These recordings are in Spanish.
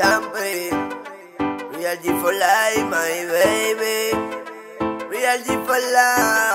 Jumping. Real G for life, my baby. Real G for life.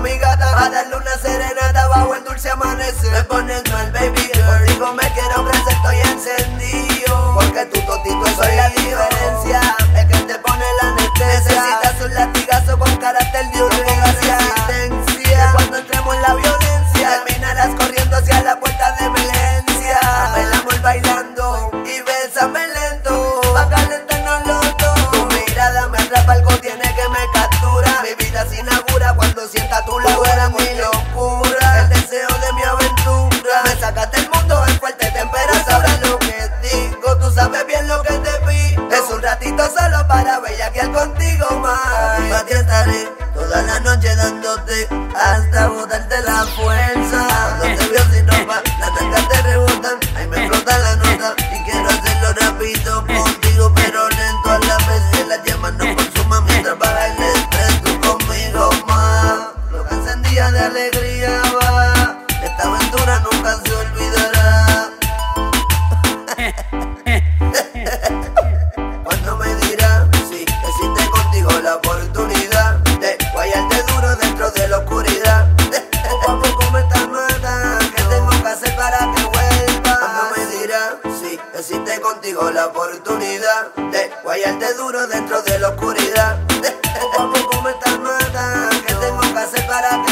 mi gata. A darle una serenata bajo el dulce amanecer. Me poniendo el baby girl. Digo me quiero ofrecer, estoy encendido Porque tu totito soy la diferencia. Es que te pone la anestesia. Necesitas un latigazo con carácter de urgencia. Resistencia. Cuando entremos en la violencia Terminarás corriendo hacia la puerta de emergencia. El amor bailando Y bésame lento. Pa' calentarnos los dos. Tu mirada me atrapa, algo tiene que me captura. Mi vida sin agua solo para bellaquear contigo más. Para ti estaré toda la noche dándote hasta botar contigo la oportunidad de guayarte duro dentro de la oscuridad. De, poco a poco me estás mata, que tengo que hacer para que